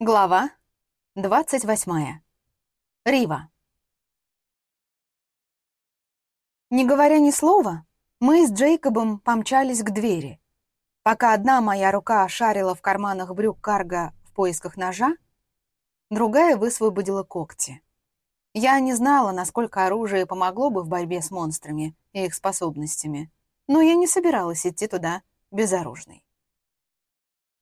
Глава 28. Рива. Не говоря ни слова, мы с Джейкобом помчались к двери. Пока одна моя рука шарила в карманах брюк карга в поисках ножа, другая высвободила когти. Я не знала, насколько оружие помогло бы в борьбе с монстрами и их способностями, но я не собиралась идти туда безоружной.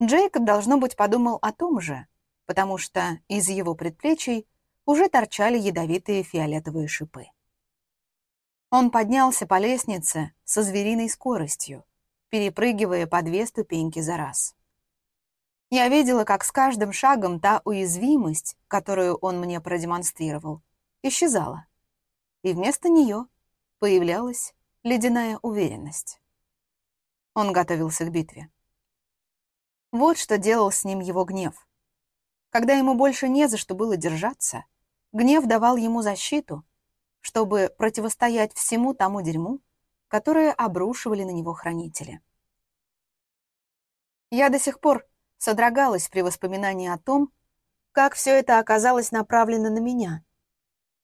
Джейкоб, должно быть, подумал о том же — потому что из его предплечий уже торчали ядовитые фиолетовые шипы. Он поднялся по лестнице со звериной скоростью, перепрыгивая по две ступеньки за раз. Я видела, как с каждым шагом та уязвимость, которую он мне продемонстрировал, исчезала, и вместо нее появлялась ледяная уверенность. Он готовился к битве. Вот что делал с ним его гнев. Когда ему больше не за что было держаться, гнев давал ему защиту, чтобы противостоять всему тому дерьму, которое обрушивали на него хранители. Я до сих пор содрогалась при воспоминании о том, как все это оказалось направлено на меня,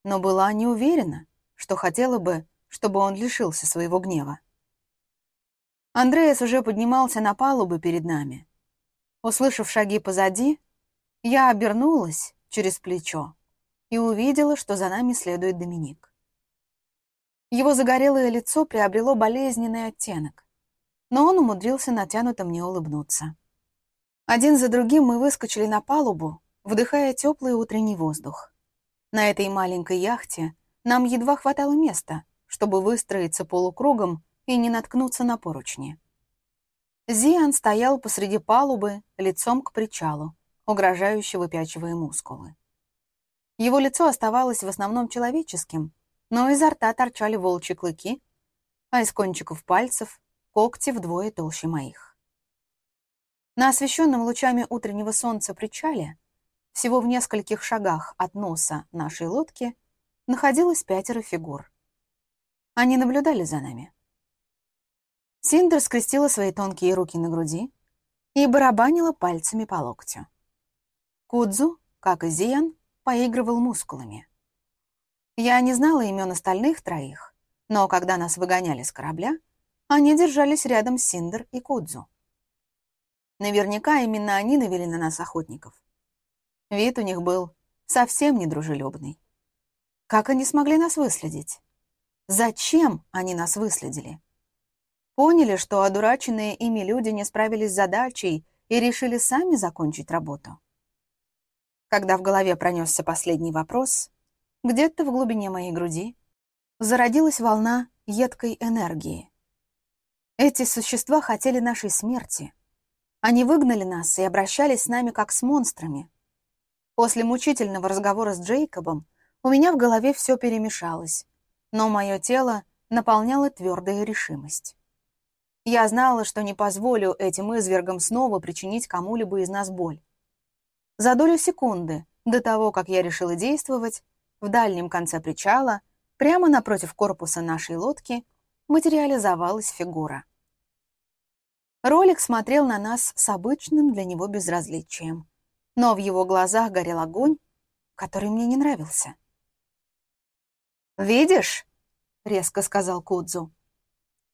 но была не уверена, что хотела бы, чтобы он лишился своего гнева. Андреас уже поднимался на палубу перед нами. Услышав шаги позади, я обернулась через плечо и увидела, что за нами следует Доминик. Его загорелое лицо приобрело болезненный оттенок, но он умудрился натянуто мне улыбнуться. Один за другим мы выскочили на палубу, вдыхая теплый утренний воздух. На этой маленькой яхте нам едва хватало места, чтобы выстроиться полукругом и не наткнуться на поручни. Зиан стоял посреди палубы, лицом к причалу, угрожающе выпячивая мускулы. Его лицо оставалось в основном человеческим, но изо рта торчали волчьи клыки, а из кончиков пальцев — когти вдвое толще моих. На освещенном лучами утреннего солнца причале, всего в нескольких шагах от носа нашей лодки, находилось пятеро фигур. Они наблюдали за нами. Синдер скрестила свои тонкие руки на груди и барабанила пальцами по локтю. Кудзу, как и Зиан, поигрывал мускулами. Я не знала имен остальных троих, но когда нас выгоняли с корабля, они держались рядом с Синдер и Кудзу. Наверняка именно они навели на нас охотников. Вид у них был совсем недружелюбный. Как они смогли нас выследить? Зачем они нас выследили? Поняли, что одураченные ими люди не справились с задачей и решили сами закончить работу? Когда в голове пронесся последний вопрос, где-то в глубине моей груди зародилась волна едкой энергии. Эти существа хотели нашей смерти. Они выгнали нас и обращались с нами как с монстрами. После мучительного разговора с Джейкобом у меня в голове все перемешалось, но мое тело наполняло твердая решимость. Я знала, что не позволю этим извергам снова причинить кому-либо из нас боль. За долю секунды до того, как я решила действовать, в дальнем конце причала, прямо напротив корпуса нашей лодки, материализовалась фигура. Ролик смотрел на нас с обычным для него безразличием, но в его глазах горел огонь, который мне не нравился. «Видишь?» — резко сказал Кудзу.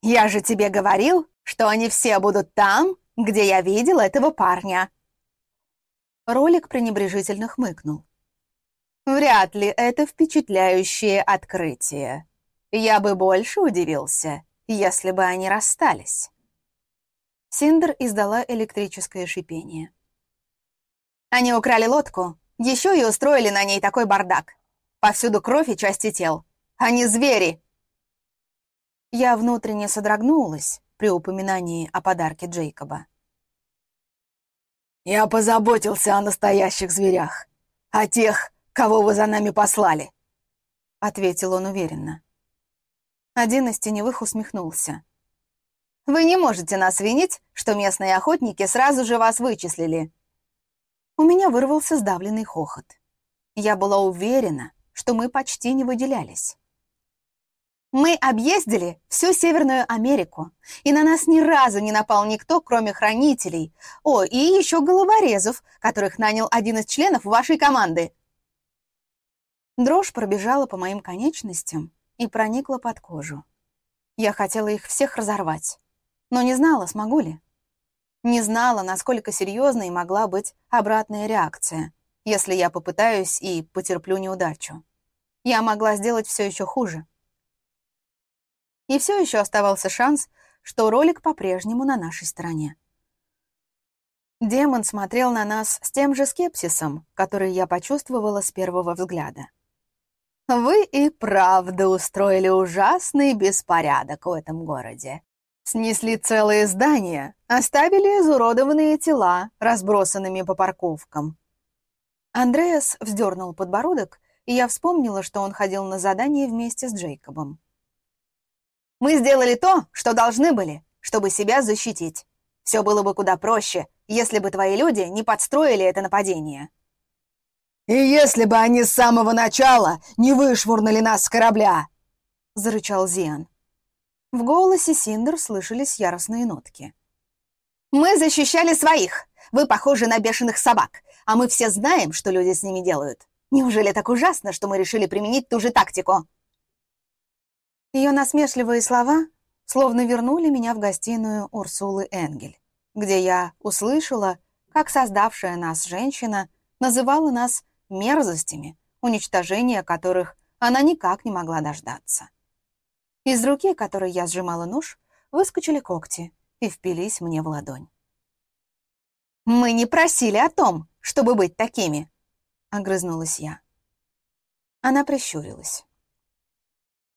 «Я же тебе говорил, что они все будут там, где я видел этого парня. Ролик пренебрежительно хмыкнул. «Вряд ли это впечатляющее открытие. Я бы больше удивился, если бы они расстались». Синдер издала электрическое шипение. «Они украли лодку, еще и устроили на ней такой бардак. Повсюду кровь и части тел. Они звери!» Я внутренне содрогнулась при упоминании о подарке Джейкоба. «Я позаботился о настоящих зверях, о тех, кого вы за нами послали», — ответил он уверенно. Один из теневых усмехнулся. «Вы не можете нас винить, что местные охотники сразу же вас вычислили». У меня вырвался сдавленный хохот. Я была уверена, что мы почти не выделялись. Мы объездили всю Северную Америку, и на нас ни разу не напал никто, кроме хранителей. О, и еще головорезов, которых нанял один из членов вашей команды. Дрожь пробежала по моим конечностям и проникла под кожу. Я хотела их всех разорвать, но не знала, смогу ли. Не знала, насколько серьезной могла быть обратная реакция, если я попытаюсь и потерплю неудачу. Я могла сделать все еще хуже. И все еще оставался шанс, что ролик по-прежнему на нашей стороне. Демон смотрел на нас с тем же скепсисом, который я почувствовала с первого взгляда. «Вы и правда устроили ужасный беспорядок в этом городе. Снесли целые здания, оставили изуродованные тела, разбросанными по парковкам». Андреас вздернул подбородок, и я вспомнила, что он ходил на задание вместе с Джейкобом. Мы сделали то, что должны были, чтобы себя защитить. Все было бы куда проще, если бы твои люди не подстроили это нападение. «И если бы они с самого начала не вышвырнули нас с корабля!» — зарычал Зиан. В голосе Синдер слышались яростные нотки. «Мы защищали своих! Вы похожи на бешеных собак, а мы все знаем, что люди с ними делают. Неужели так ужасно, что мы решили применить ту же тактику?» Ее насмешливые слова словно вернули меня в гостиную Урсулы Энгель, где я услышала, как создавшая нас женщина называла нас мерзостями, уничтожения которых она никак не могла дождаться. Из руки, которой я сжимала нож, выскочили когти и впились мне в ладонь. «Мы не просили о том, чтобы быть такими!» — огрызнулась я. Она прищурилась.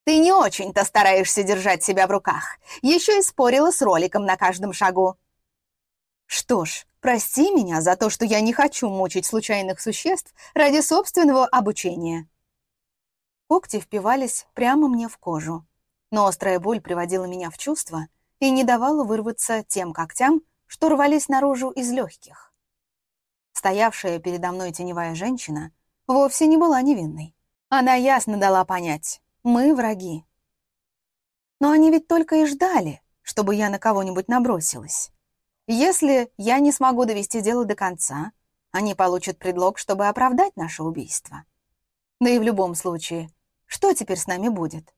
Ты не очень-то стараешься держать себя в руках. Еще и спорила с роликом на каждом шагу. Что ж, прости меня за то, что я не хочу мучить случайных существ ради собственного обучения. Когти впивались прямо мне в кожу, но острая боль приводила меня в чувство и не давала вырваться тем когтям, что рвались наружу из легких. Стоявшая передо мной теневая женщина вовсе не была невинной. Она ясно дала понять, мы враги. Но они ведь только и ждали, чтобы я на кого-нибудь набросилась. Если я не смогу довести дело до конца, они получат предлог, чтобы оправдать наше убийство. Да и в любом случае, что теперь с нами будет?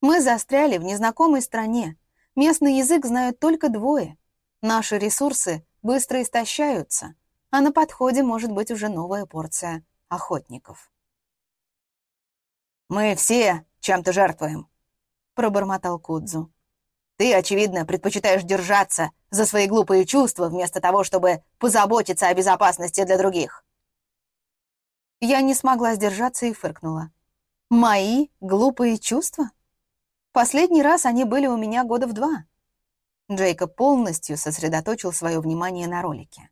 Мы застряли в незнакомой стране. Местный язык знают только двое. Наши ресурсы быстро истощаются, а на подходе может быть уже новая порция охотников. «Мы все чем-то жертвуем», — пробормотал Кудзу. «Ты, очевидно, предпочитаешь держаться за свои глупые чувства вместо того, чтобы позаботиться о безопасности для других». Я не смогла сдержаться и фыркнула. «Мои глупые чувства? Последний раз они были у меня года в два». Джейкоб полностью сосредоточил свое внимание на ролике.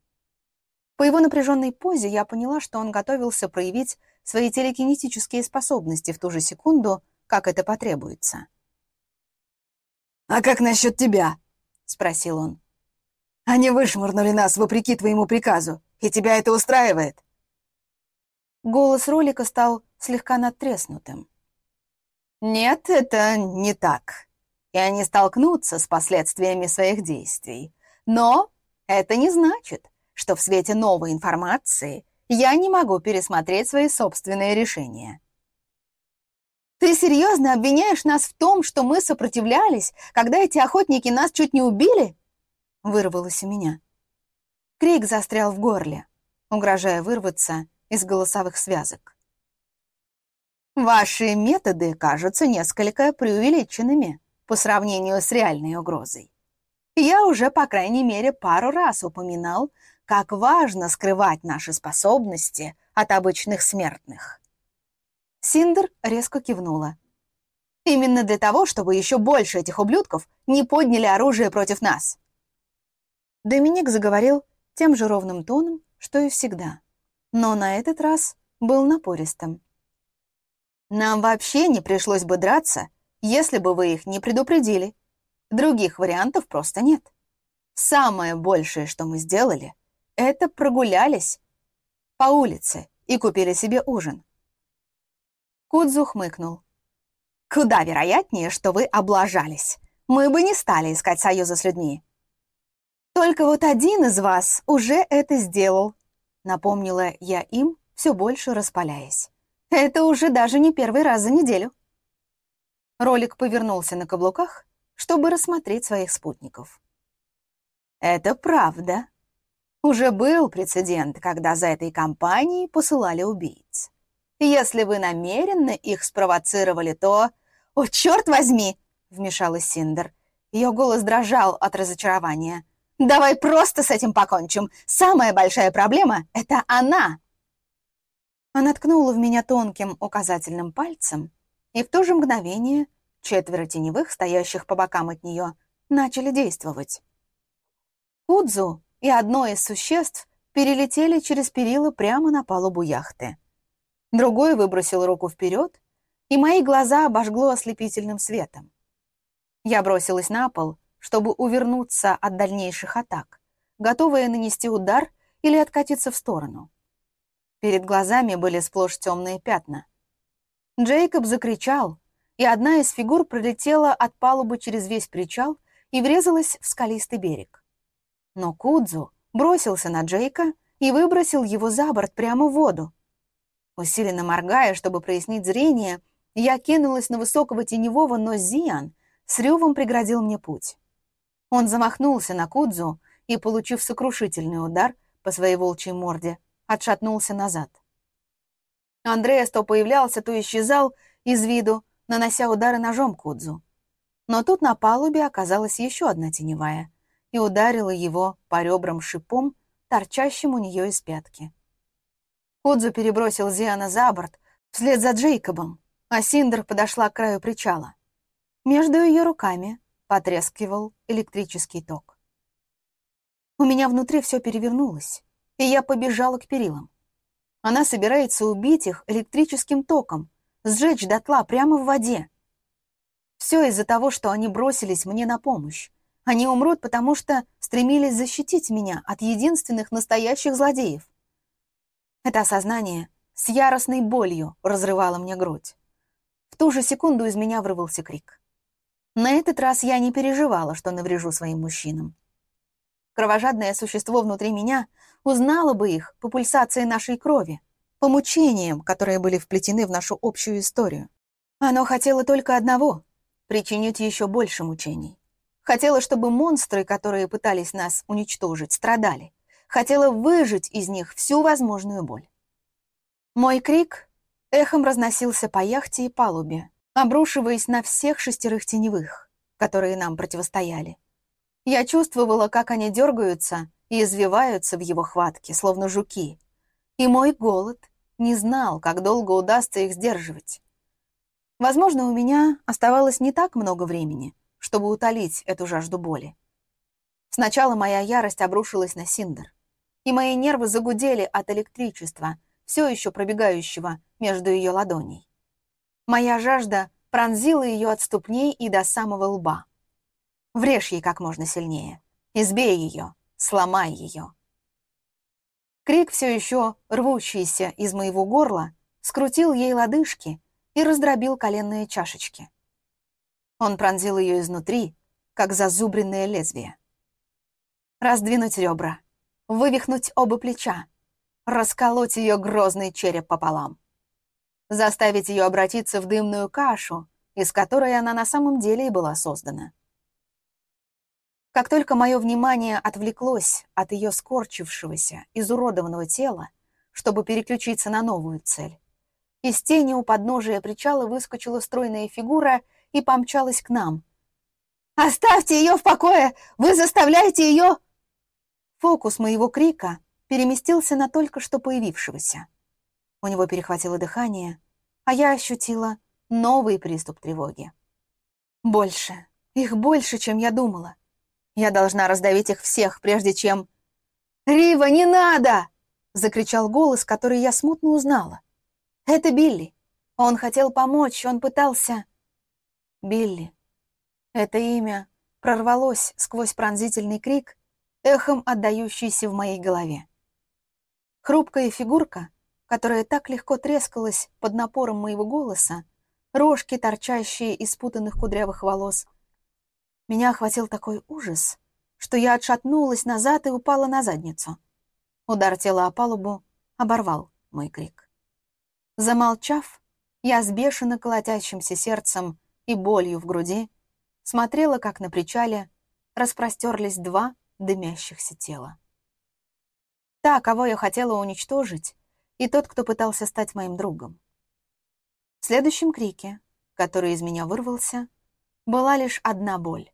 По его напряженной позе я поняла, что он готовился проявить свои телекинетические способности в ту же секунду, как это потребуется. «А как насчет тебя?» — спросил он. «Они вышмырнули нас вопреки твоему приказу, и тебя это устраивает?» Голос ролика стал слегка надтреснутым. «Нет, это не так. И они столкнутся с последствиями своих действий. Но это не значит, что в свете новой информации я не могу пересмотреть свои собственные решения. Ты серьезно обвиняешь нас в том, что мы сопротивлялись, когда эти охотники нас чуть не убили? Вырвалось у меня. Крик застрял в горле, угрожая вырваться из голосовых связок. Ваши методы кажутся несколько преувеличенными по сравнению с реальной угрозой. Я уже, по крайней мере, пару раз упоминал, как важно скрывать наши способности от обычных смертных. Синдер резко кивнула. Именно для того, чтобы еще больше этих ублюдков не подняли оружие против нас. Доминик заговорил тем же ровным тоном, что и всегда, но на этот раз был напористым. Нам вообще не пришлось бы драться, если бы вы их не предупредили. Других вариантов просто нет. Самое большее, что мы сделали, это прогулялись по улице и купили себе ужин. Кудзу хмыкнул. Куда вероятнее, что вы облажались. Мы бы не стали искать союза с людьми. Только вот один из вас уже это сделал, напомнила я им, все больше распаляясь. Это уже даже не первый раз за неделю. Ролик повернулся на каблуках, чтобы рассмотреть своих спутников. Это правда. Уже был прецедент, когда за этой компанией посылали убийц. Если вы намеренно их спровоцировали, то... «О, черт возьми!» — вмешалась Синдер. Ее голос дрожал от разочарования. «Давай просто с этим покончим. Самая большая проблема — это она!» Она ткнула в меня тонким указательным пальцем, и в то же мгновение четверо теневых, стоящих по бокам от нее, начали действовать. Кудзу и одно из существ перелетели через перила прямо на палубу яхты. Другой выбросил руку вперед, и мои глаза обожгло ослепительным светом. Я бросилась на пол, чтобы увернуться от дальнейших атак, готовая нанести удар или откатиться в сторону. Перед глазами были сплошь темные пятна. Джейкоб закричал, и одна из фигур пролетела от палубы через весь причал и врезалась в скалистый берег. Но Кудзу бросился на Джейка и выбросил его за борт прямо в воду. Усиленно моргая, чтобы прояснить зрение, я кинулась на высокого теневого, но Зиан с ревом преградил мне путь. Он замахнулся на Кудзу и, получив сокрушительный удар по своей волчьей морде, отшатнулся назад. Андреас то появлялся, то исчезал из виду, нанося удары ножом Кудзу. Но тут на палубе оказалась еще одна теневая и ударила его по ребрам шипом, торчащим у нее из пятки. Кудзу перебросил Зиана за борт вслед за Джейкобом, а Синдер подошла к краю причала. Между ее руками потрескивал электрический ток. У меня внутри все перевернулось, и я побежала к перилам. Она собирается убить их электрическим током, сжечь дотла прямо в воде. Все из-за того, что они бросились мне на помощь. Они умрут, потому что стремились защитить меня от единственных настоящих злодеев. Это осознание с яростной болью разрывало мне грудь. В ту же секунду из меня вырвался крик. На этот раз я не переживала, что наврежу своим мужчинам. Кровожадное существо внутри меня узнало бы их по пульсации нашей крови, по мучениям, которые были вплетены в нашу общую историю. Оно хотело только одного — причинить еще больше мучений. Хотело, чтобы монстры, которые пытались нас уничтожить, страдали. Хотело выжить из них всю возможную боль. Мой крик эхом разносился по яхте и палубе, обрушиваясь на всех шестерых теневых, которые нам противостояли. Я чувствовала, как они дергаются и извиваются в его хватке, словно жуки. И мой голод не знал, как долго удастся их сдерживать. Возможно, у меня оставалось не так много времени, чтобы утолить эту жажду боли. Сначала моя ярость обрушилась на Синдер, и мои нервы загудели от электричества, все еще пробегающего между ее ладоней. Моя жажда пронзила ее от ступней и до самого лба. Врежь ей как можно сильнее. Избей ее, сломай ее. Крик, все еще рвущийся из моего горла, скрутил ей лодыжки и раздробил коленные чашечки. Он пронзил ее изнутри, как зазубренное лезвие. Раздвинуть ребра, вывихнуть оба плеча, расколоть ее грозный череп пополам. Заставить ее обратиться в дымную кашу, из которой она на самом деле и была создана. Как только мое внимание отвлеклось от ее скорчившегося, изуродованного тела, чтобы переключиться на новую цель, из тени у подножия причала выскочила стройная фигура и помчалась к нам. «Оставьте ее в покое! Вы заставляете ее...» Фокус моего крика переместился на только что появившегося. У него перехватило дыхание, а я ощутила новый приступ тревоги. Больше, их больше, чем я думала. Я должна раздавить их всех, прежде чем... «Рива, не надо!» — закричал голос, который я смутно узнала. «Это Билли. Он хотел помочь, он пытался...» Билли. Это имя прорвалось сквозь пронзительный крик, эхом отдающийся в моей голове. Хрупкая фигурка, которая так легко трескалась под напором моего голоса, рожки, торчащие из путанных кудрявых волос. Меня охватил такой ужас, что я отшатнулась назад и упала на задницу. Удар тела о палубу оборвал мой крик. Замолчав, я с бешено колотящимся сердцем и болью в груди смотрела, как на причале распростерлись два дымящихся тела. Та, кого я хотела уничтожить, и тот, кто пытался стать моим другом. В следующем крике, который из меня вырвался, была лишь одна боль.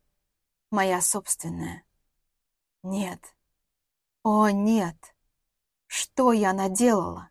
Моя собственная. Нет. О, нет. Что я наделала?